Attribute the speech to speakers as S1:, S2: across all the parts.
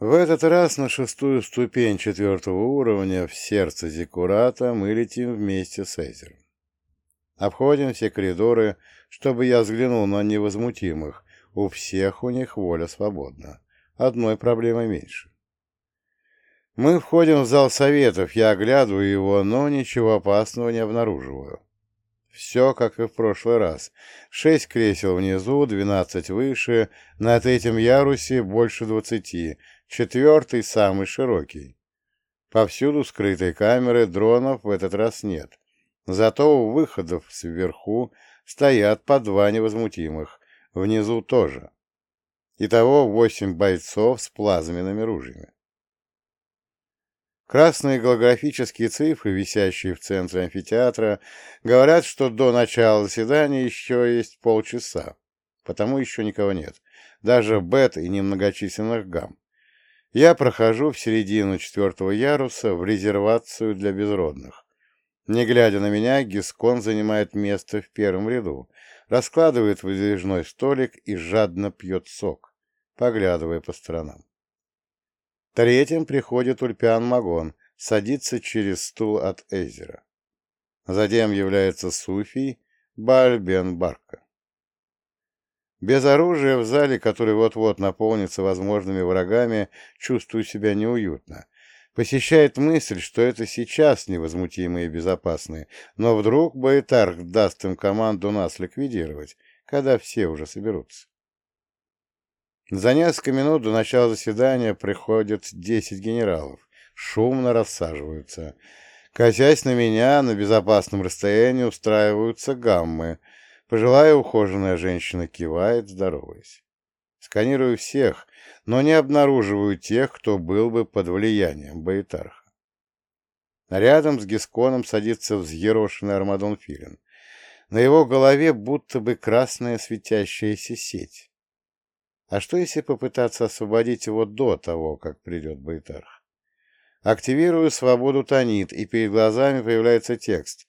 S1: В этот раз на шестую ступень четвертого уровня в сердце Зиккурата мы летим вместе с Эзером. Обходим все коридоры, чтобы я взглянул на невозмутимых. У всех у них воля свободна. Одной проблемой меньше. Мы входим в зал советов, я оглядываю его, но ничего опасного не обнаруживаю. Все, как и в прошлый раз. Шесть кресел внизу, двенадцать выше, на третьем ярусе больше двадцати, четвертый самый широкий. Повсюду скрытые камеры, дронов в этот раз нет. Зато у выходов сверху стоят по два невозмутимых, внизу тоже. Итого восемь бойцов с плазменными ружьями. Красные голографические цифры, висящие в центре амфитеатра, говорят, что до начала заседания еще есть полчаса, потому еще никого нет, даже бет и немногочисленных гамм. Я прохожу в середину четвертого яруса в резервацию для безродных. Не глядя на меня, Гискон занимает место в первом ряду, раскладывает выдвижной столик и жадно пьет сок, поглядывая по сторонам. Третьим приходит Ульпиан Магон, садится через стул от Эзера. Затем является Суфий Бальбен Барка. Без оружия в зале, который вот-вот наполнится возможными врагами, чувствую себя неуютно. Посещает мысль, что это сейчас невозмутимые и безопасные, но вдруг Баэтарх даст им команду нас ликвидировать, когда все уже соберутся. За несколько минут до начала заседания приходят десять генералов, шумно рассаживаются. Косясь на меня, на безопасном расстоянии устраиваются гаммы. Пожилая ухоженная женщина кивает, здороваясь. Сканирую всех, но не обнаруживаю тех, кто был бы под влиянием Баэтарха. Рядом с Гисконом садится взъерошенный Армадон Филин. На его голове будто бы красная светящаяся сеть. А что, если попытаться освободить его до того, как придет Байтарх? Активирую свободу Танит, и перед глазами появляется текст.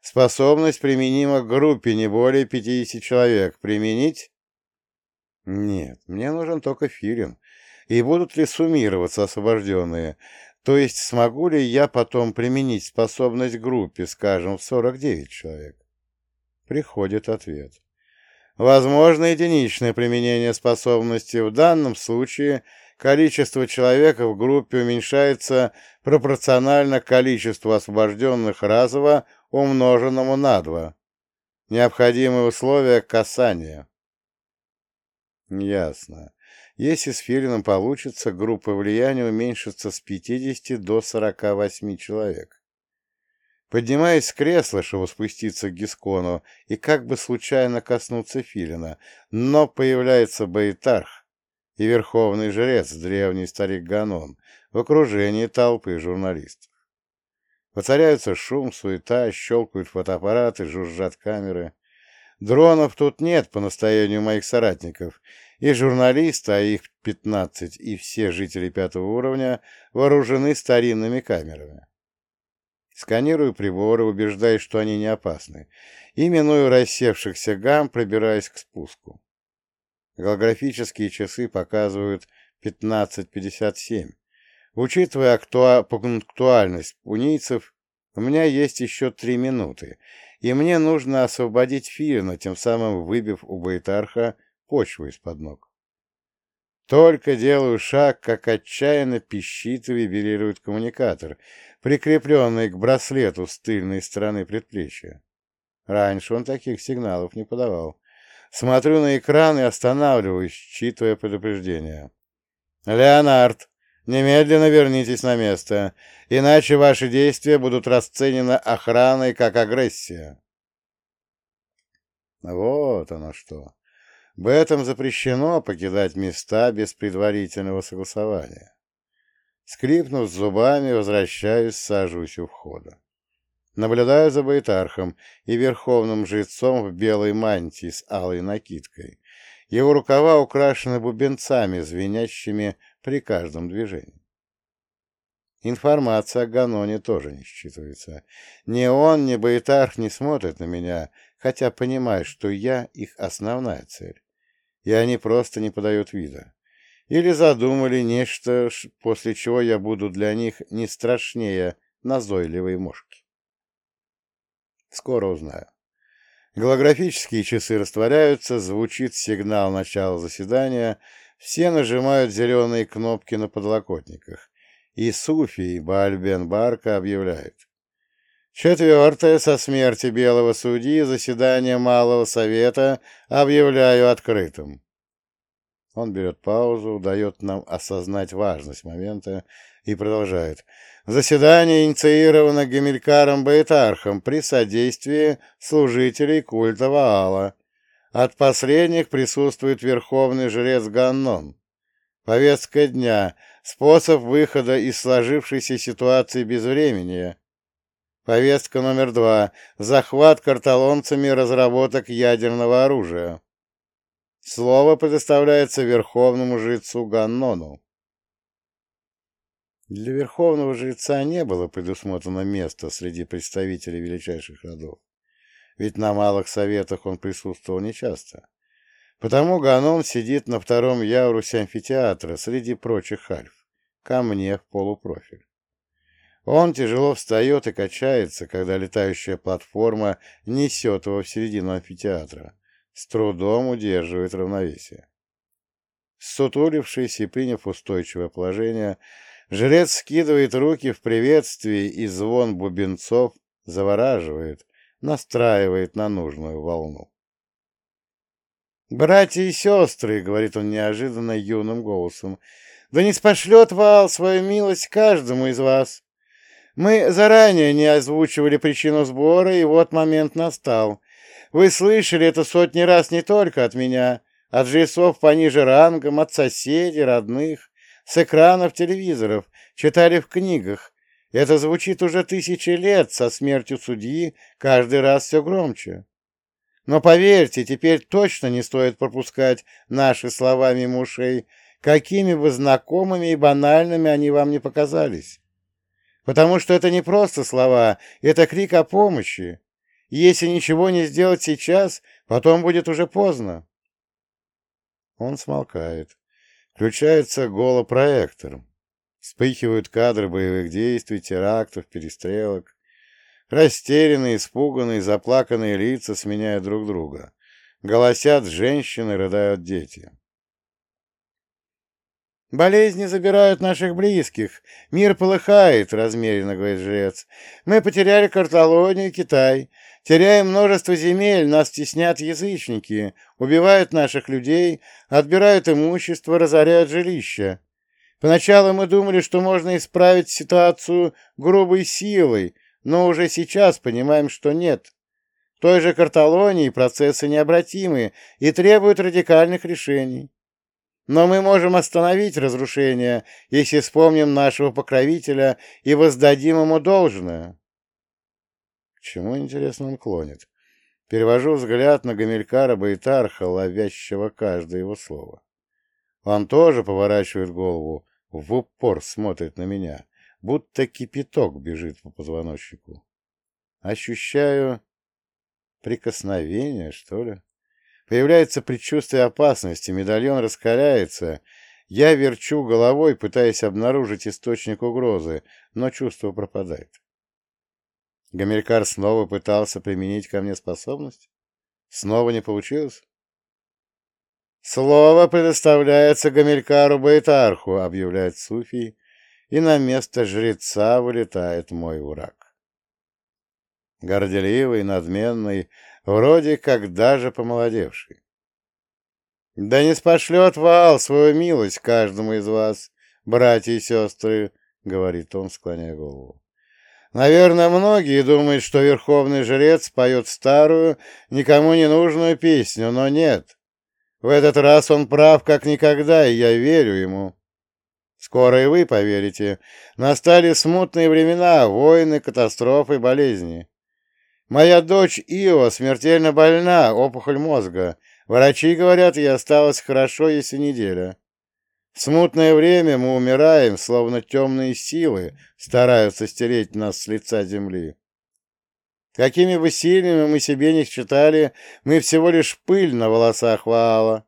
S1: Способность применима к группе не более 50 человек. Применить? Нет, мне нужен только Филин. И будут ли суммироваться освобожденные? То есть смогу ли я потом применить способность группе, скажем, в 49 человек? Приходит ответ. Возможно единичное применение способности. В данном случае количество человек в группе уменьшается пропорционально количеству освобожденных разово, умноженному на 2. Необходимые условия касания. Ясно. Если с Филином получится, группа влияния уменьшится с 50 до 48 человек. Поднимаясь с кресла, чтобы спуститься к Гискону и как бы случайно коснуться Филина, но появляется Бейтарх и верховный жрец, древний старик Ганон, в окружении толпы журналистов. Воцаряются шум, суета, щелкают фотоаппараты, жужжат камеры. Дронов тут нет по настоянию моих соратников, и журналисты, а их пятнадцать, и все жители пятого уровня вооружены старинными камерами. Сканирую приборы, убеждаясь, что они не опасны, и, миную рассевшихся гам, пробираюсь к спуску. Голографические часы показывают 15.57. Учитывая актуа пунктуальность пунийцев, у меня есть еще три минуты, и мне нужно освободить Филина, тем самым выбив у Байтарха почву из-под ног. Только делаю шаг, как отчаянно пищит и вибрирует коммуникатор, прикрепленный к браслету с тыльной стороны предплечья. Раньше он таких сигналов не подавал. Смотрю на экран и останавливаюсь, считывая предупреждение. «Леонард, немедленно вернитесь на место, иначе ваши действия будут расценены охраной как агрессия». Вот оно что. Бэтам запрещено покидать места без предварительного согласования. Скрипнув зубами, возвращаюсь, сажусь у входа. Наблюдаю за Байтархом и верховным жрецом в белой мантии с алой накидкой. Его рукава украшены бубенцами, звенящими при каждом движении. Информация о Ганоне тоже не считывается. Ни он, ни Байтарх не смотрят на меня, хотя понимают, что я их основная цель и они просто не подают вида. или задумали нечто, после чего я буду для них не страшнее назойливой мошки. Скоро узнаю. Голографические часы растворяются, звучит сигнал начала заседания, все нажимают зеленые кнопки на подлокотниках, и Суфи и Бальбен Барка объявляют. Четвертое, со смерти белого судьи, заседание Малого Совета объявляю открытым. Он берет паузу, дает нам осознать важность момента и продолжает. Заседание инициировано Гамилькаром Баэтархом при содействии служителей культа Ваала. От последних присутствует верховный жрец Ганнон. Повестка дня. Способ выхода из сложившейся ситуации без времени. Повестка номер два. Захват карталонцами разработок ядерного оружия. Слово предоставляется верховному жрецу Ганнону. Для верховного жреца не было предусмотрено место среди представителей величайших родов, ведь на малых советах он присутствовал нечасто. Потому Ганон сидит на втором ярусе амфитеатра среди прочих альф, ко мне в полупрофиль. Он тяжело встает и качается, когда летающая платформа несет его в середину амфитеатра, с трудом удерживает равновесие. Сутулившись и приняв устойчивое положение, жрец скидывает руки в приветствии, и звон бубенцов завораживает, настраивает на нужную волну. «Братья и сестры», — говорит он неожиданно юным голосом, — «да не спошлет Вал свою милость каждому из вас. Мы заранее не озвучивали причину сбора, и вот момент настал. Вы слышали это сотни раз не только от меня, от жрецов пониже рангом, от соседей, родных, с экранов телевизоров, читали в книгах. Это звучит уже тысячи лет со смертью судьи, каждый раз все громче. Но поверьте, теперь точно не стоит пропускать наши слова мимо ушей, какими бы знакомыми и банальными они вам не показались. Потому что это не просто слова, это крик о помощи, если ничего не сделать сейчас, потом будет уже поздно. Он смолкает. Включается голопроектор. Вспыхивают кадры боевых действий, терактов, перестрелок. Растерянные, испуганные, заплаканные лица сменяют друг друга. Голосят женщины, рыдают дети. «Болезни забирают наших близких. Мир полыхает», — размеренно говорит жрец. «Мы потеряли Карталонию и Китай. Теряем множество земель, нас теснят язычники, убивают наших людей, отбирают имущество, разоряют жилища. Поначалу мы думали, что можно исправить ситуацию грубой силой, но уже сейчас понимаем, что нет. В той же Карталонии процессы необратимы и требуют радикальных решений. Но мы можем остановить разрушение, если вспомним нашего покровителя и воздадим ему должное. К чему, интересно, он клонит? Перевожу взгляд на Гамилькара Байтарха, ловящего каждое его слово. Он тоже поворачивает голову, в упор смотрит на меня, будто кипяток бежит по позвоночнику. Ощущаю прикосновение, что ли? Появляется предчувствие опасности, медальон раскаляется. Я верчу головой, пытаясь обнаружить источник угрозы, но чувство пропадает. Гамилькар снова пытался применить ко мне способность? Снова не получилось? «Слово предоставляется Гамилькару Байтарху», — объявляет Суфий, и на место жреца вылетает мой враг. Горделивый, надменный, вроде как даже помолодевший. «Да не спошлет Ваал свою милость каждому из вас, братья и сестры», — говорит он, склоняя голову. Наверное, многие думают, что верховный жрец поет старую, никому не нужную песню, но нет. В этот раз он прав как никогда, и я верю ему. Скоро и вы поверите. Настали смутные времена, войны, катастрофы, болезни. Моя дочь Ио смертельно больна, опухоль мозга. Врачи говорят, ей осталось хорошо, если неделя. В смутное время мы умираем, словно темные силы стараются стереть нас с лица земли. Какими бы сильными мы себе не считали, мы всего лишь пыль на волосах Ваала.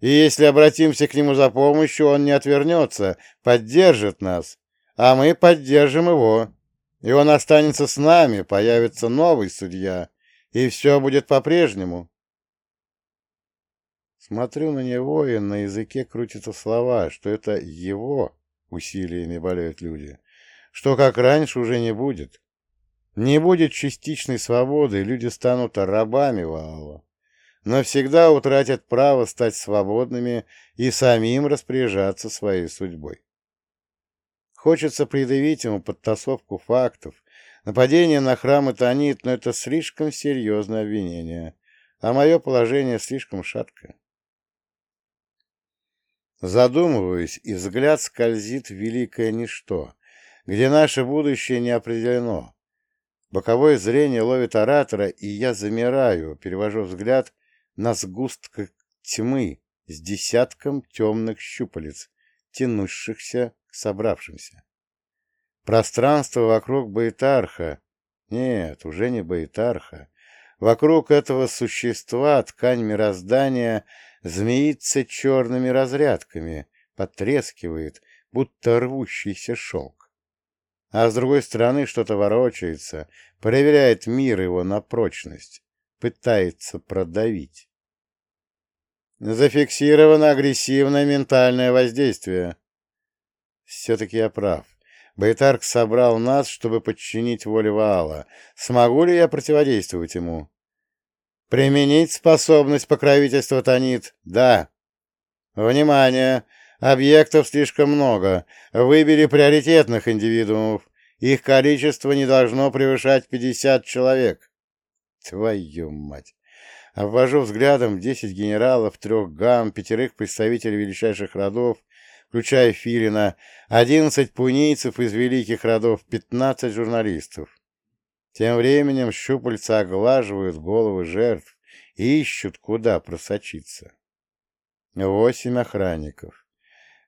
S1: И если обратимся к нему за помощью, он не отвернется, поддержит нас, а мы поддержим его. И он останется с нами, появится новый судья, и все будет по-прежнему. Смотрю на него, и на языке крутятся слова, что это его усилиями болеют люди, что как раньше уже не будет. Не будет частичной свободы, люди станут рабами Ваала. Навсегда утратят право стать свободными и самим распоряжаться своей судьбой. Хочется предъявить ему подтасовку фактов, нападение на храм Итанит, но это слишком серьезное обвинение, а мое положение слишком шаткое. Задумываюсь, и взгляд скользит в великое ничто, где наше будущее не определено. Боковое зрение ловит оратора, и я замираю, перевожу взгляд на сгусток тьмы с десятком темных щупалец, тянущихся к собравшимся. Пространство вокруг Баитарха, нет, уже не Баитарха, вокруг этого существа ткань мироздания змеится черными разрядками, потрескивает, будто рвущийся шелк. А с другой стороны что-то ворочается, проверяет мир его на прочность, пытается продавить. Зафиксировано агрессивное ментальное воздействие. Все-таки я прав. Байтарк собрал нас, чтобы подчинить воле Ваала. Смогу ли я противодействовать ему? Применить способность покровительства Танит? Да. Внимание! Объектов слишком много. Выбери приоритетных индивидуумов. Их количество не должно превышать 50 человек. Твою мать! Обвожу взглядом десять генералов, трех гам, пятерых представителей величайших родов, включая Филина, одиннадцать пунийцев из великих родов, пятнадцать журналистов. Тем временем щупальца оглаживают головы жертв и ищут, куда просочиться. Восемь охранников.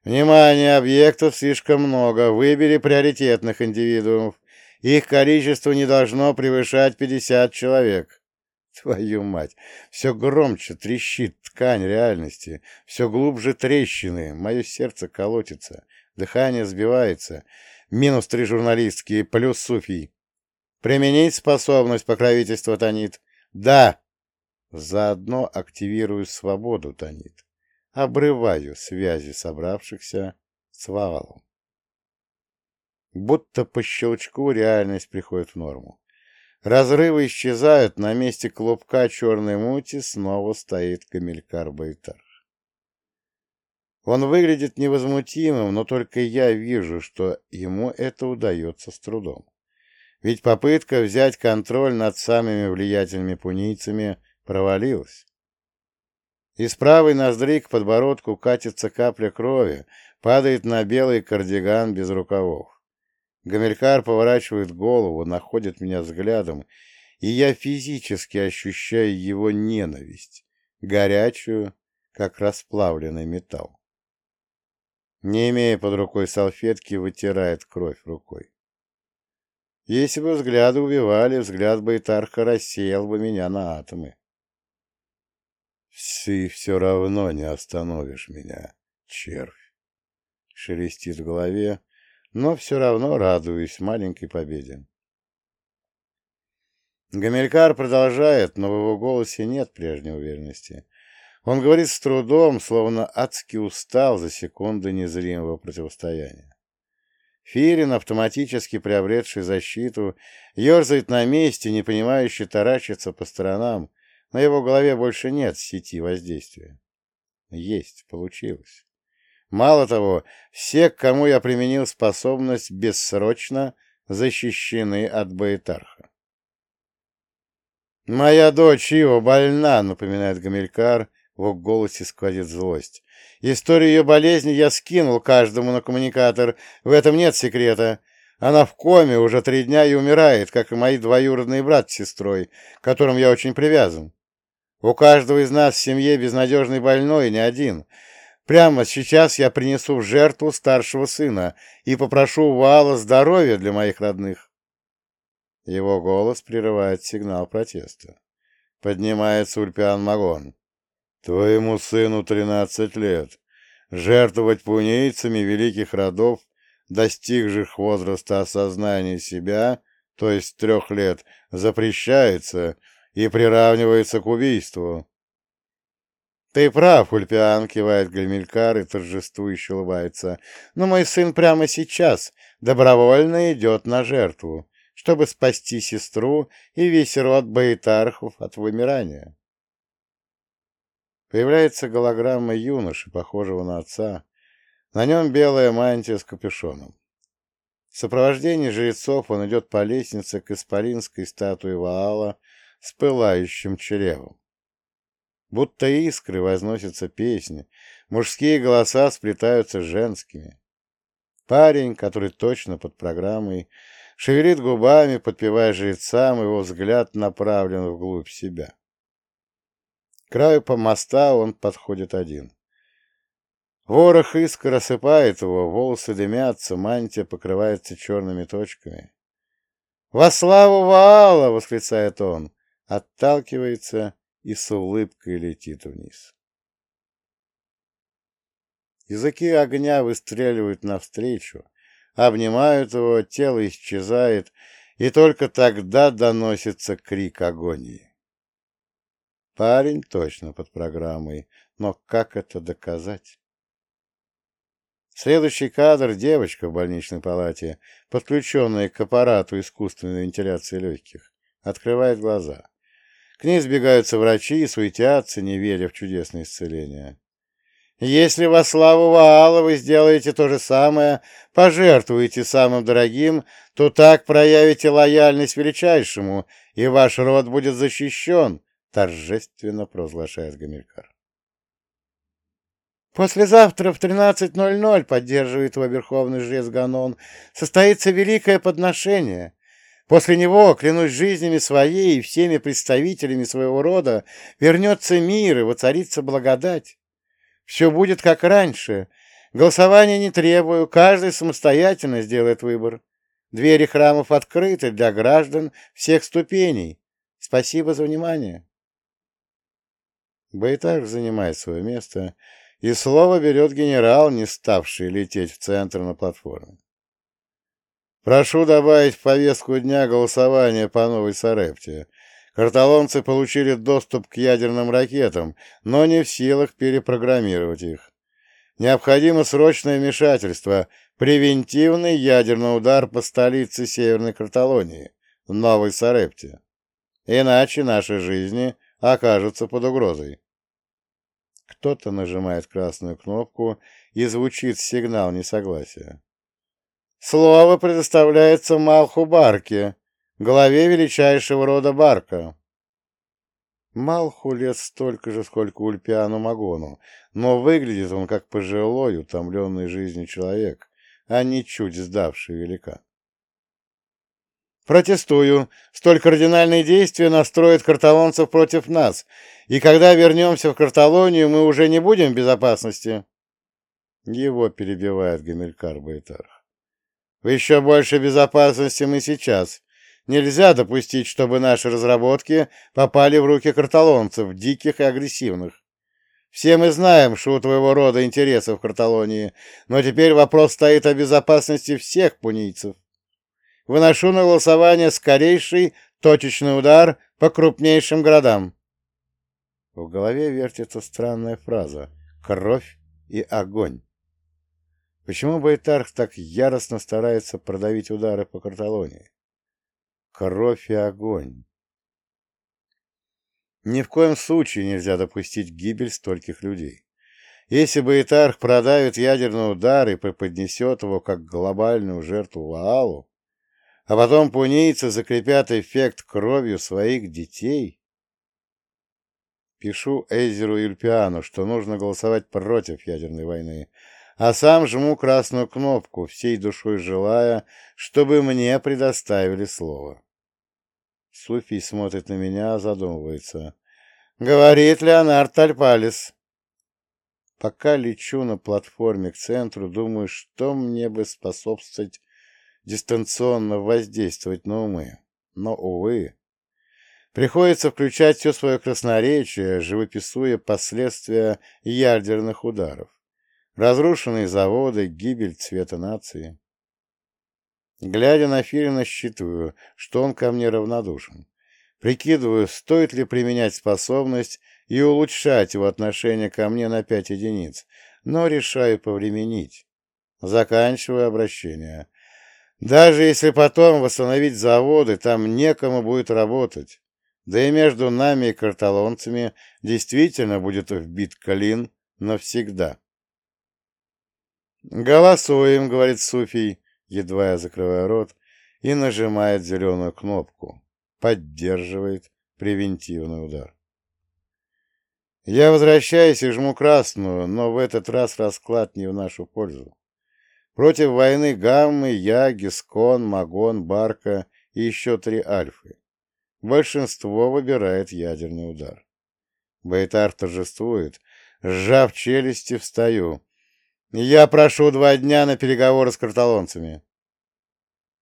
S1: Внимание, объектов слишком много. Выбери приоритетных индивидуумов. Их количество не должно превышать 50 человек. Твою мать! Все громче трещит ткань реальности, все глубже трещины, мое сердце колотится, дыхание сбивается. Минус три журналистские, плюс суфий. Применить способность покровительства Танит? Да! Заодно активирую свободу Танит. Обрываю связи собравшихся с Ваалом. Будто по щелчку реальность приходит в норму. Разрывы исчезают, на месте клубка черной мути снова стоит Камилькар Байтар. Он выглядит невозмутимым, но только я вижу, что ему это удается с трудом. Ведь попытка взять контроль над самыми влиятельными пунийцами провалилась. Из правой ноздри к подбородку катится капля крови, падает на белый кардиган без рукавов. Гамилькар поворачивает голову, находит меня взглядом, и я физически ощущаю его ненависть, горячую, как расплавленный металл. Не имея под рукой салфетки, вытирает кровь рукой. Если бы взгляды убивали, взгляд Байтарха рассеял бы меня на атомы. Ты все равно не остановишь меня, червь. Шелестит в голове, но все равно радуюсь маленькой победе. Гамилькар продолжает, но в его голосе нет прежней уверенности. Он говорит с трудом, словно адски устал за секунды незримого противостояния. Фирин, автоматически приобретший защиту, ерзает на месте, не понимающе таращится по сторонам. На его голове больше нет сети воздействия. Есть, получилось. Мало того, все, к кому я применил способность, бессрочно защищены от Баэтарха. «Моя дочь Ива больна», — напоминает Гамилькар, в его голосе сквозит злость. Историю ее болезни я скинул каждому на коммуникатор, в этом нет секрета. Она в коме уже три дня и умирает, как и мои двоюродный брат с сестрой, к которым я очень привязан. У каждого из нас в семье безнадежный больной, не один. Прямо сейчас я принесу в жертву старшего сына и попрошу у Вала здоровья для моих родных. Его голос прерывает сигнал протеста. Поднимается Ульпиан Магон. Твоему сыну тринадцать лет. Жертвовать пунейцами великих родов, достигших возраста осознания себя, то есть трех лет, запрещается и приравнивается к убийству. «Ты прав, Ульпиан», — кивает Гальмелькар и торжествующе улыбается. «Но мой сын прямо сейчас добровольно идет на жертву, чтобы спасти сестру и весь род баитархов от вымирания». Появляется голограмма юноши, похожего на отца. На нем белая мантия с капюшоном. В сопровождении жрецов он идет по лестнице к исполинской статуе Ваала с пылающим чревом. Будто искры возносятся песни, мужские голоса сплетаются с женскими. Парень, который точно под программой, шевелит губами, подпевая жрецам, его взгляд направлен вглубь себя. К краю моста он подходит один. Ворох искр рассыпает его, волосы дымятся, мантия покрывается черными точками. «Во славу Ваала!» — восклицает он, отталкивается и с улыбкой летит вниз. Языки огня выстреливают навстречу, обнимают его, тело исчезает, и только тогда доносится крик агонии. Парень точно под программой, но как это доказать? Следующий кадр – девочка в больничной палате, подключенная к аппарату искусственной вентиляции легких, открывает глаза. К ней сбегаются врачи и суетятся, не веря в чудесное исцеление. Если во славу Ваала вы сделаете то же самое, пожертвуете самым дорогим, то так проявите лояльность величайшему, и ваш род будет защищен, торжественно провозглашает Гамилькар. Послезавтра в 13.00, поддерживает его верховный жрец Ганон, состоится великое подношение, После него, клянусь жизнями своей и всеми представителями своего рода, вернется мир и воцарится благодать. Все будет как раньше. Голосования не требую, каждый самостоятельно сделает выбор. Двери храмов открыты для граждан всех ступеней. Спасибо за внимание. Байтар занимает свое место, и слово берет генерал, не ставший лететь в центр на платформе. Прошу добавить в повестку дня голосование по новой Сарепте. Карталонцы получили доступ к ядерным ракетам, но не в силах перепрограммировать их. Необходимо срочное вмешательство, превентивный ядерный удар по столице Северной Карталонии, Новой Сарепте. Иначе наши жизни окажутся под угрозой. Кто-то нажимает красную кнопку, и звучит сигнал несогласия. Слово предоставляется Малху Барке, главе величайшего рода Барка. Малху лет столько же, сколько Ульпиану Магону, но выглядит он как пожилой, утомленный жизнью человек, а не чуть сдавший велика. Протестую. Столь кардинальные действия настроят карталонцев против нас, и когда вернемся в Карталонию, мы уже не будем в безопасности. Его перебивает Гамилькар Байтарх. В еще большей безопасности мы сейчас. Нельзя допустить, чтобы наши разработки попали в руки карталонцев, диких и агрессивных. Все мы знаем, что у твоего рода интересы в Карталонии, но теперь вопрос стоит о безопасности всех пунийцев. Выношу на голосование скорейший точечный удар по крупнейшим городам. В голове вертится странная фраза «кровь и огонь». Почему Байтарх так яростно старается продавить удары по Карталонии? Кровь и огонь. Ни в коем случае нельзя допустить гибель стольких людей. Если Байтарх продавит ядерный удар и преподнесет его как глобальную жертву Ваалу, а потом пунийцы закрепят эффект кровью своих детей... Пишу Эйзеру Юльпиану, что нужно голосовать против ядерной войны, а сам жму красную кнопку, всей душой желая, чтобы мне предоставили слово. Суфий смотрит на меня, задумывается. Говорит Леонард Тальпалис. Пока лечу на платформе к центру, думаю, что мне бы способствовать дистанционно воздействовать на умы. Но, увы, Приходится включать все свое красноречие, живописуя последствия ядерных ударов. Разрушенные заводы, гибель цвета нации. Глядя на Филина, считываю, что он ко мне равнодушен. Прикидываю, стоит ли применять способность и улучшать его отношение ко мне на пять единиц, но решаю повременить. Заканчиваю обращение. Даже если потом восстановить заводы, там некому будет работать. Да и между нами и карталонцами действительно будет вбит клин навсегда. «Голосуем», — говорит Суфий, едва я закрываю рот, и нажимает зеленую кнопку. Поддерживает превентивный удар. Я возвращаюсь и жму красную, но в этот раз расклад не в нашу пользу. Против войны Гаммы, я, Гискон, Магон, Барка и еще три Альфы. Большинство выбирает ядерный удар. Бейтар торжествует. Сжав челюсти, встаю. Я прошу два дня на переговоры с карталонцами.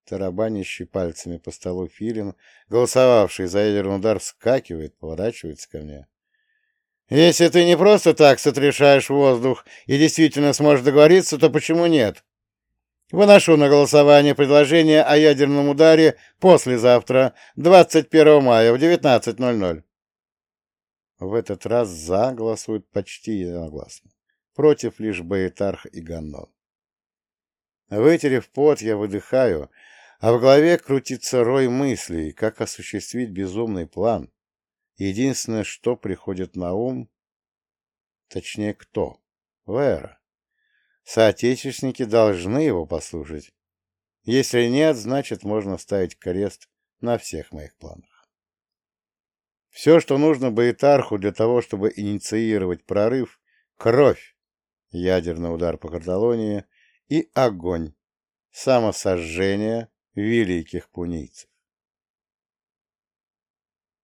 S1: Тарабанящий пальцами по столу Филин, голосовавший за ядерный удар, вскакивает, поворачивается ко мне. «Если ты не просто так сотрешаешь воздух и действительно сможешь договориться, то почему нет? Выношу на голосование предложение о ядерном ударе послезавтра, 21 мая в 19.00». В этот раз «за» голосуют почти единогласно против лишь Баэтарх и Ганнон. Вытерев пот, я выдыхаю, а в голове крутится рой мыслей, как осуществить безумный план. Единственное, что приходит на ум, точнее, кто? Вера. Соотечественники должны его послушать. Если нет, значит, можно ставить крест на всех моих планах. Все, что нужно Баэтарху для того, чтобы инициировать прорыв — кровь ядерный удар по Каталонии и огонь, самосожжение великих пунийцев.